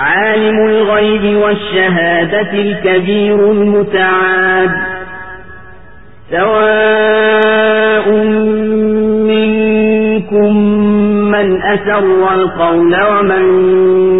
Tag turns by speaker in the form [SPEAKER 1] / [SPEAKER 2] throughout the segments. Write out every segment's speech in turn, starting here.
[SPEAKER 1] عالم الغيب والشهادة الكبير المتعاد سواء منكم من أسر القول ومن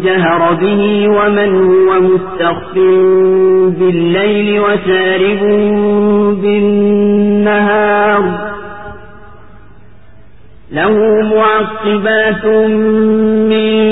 [SPEAKER 1] جهر به ومن هو مستخف بالليل وسارب بالنهار. له معقبات من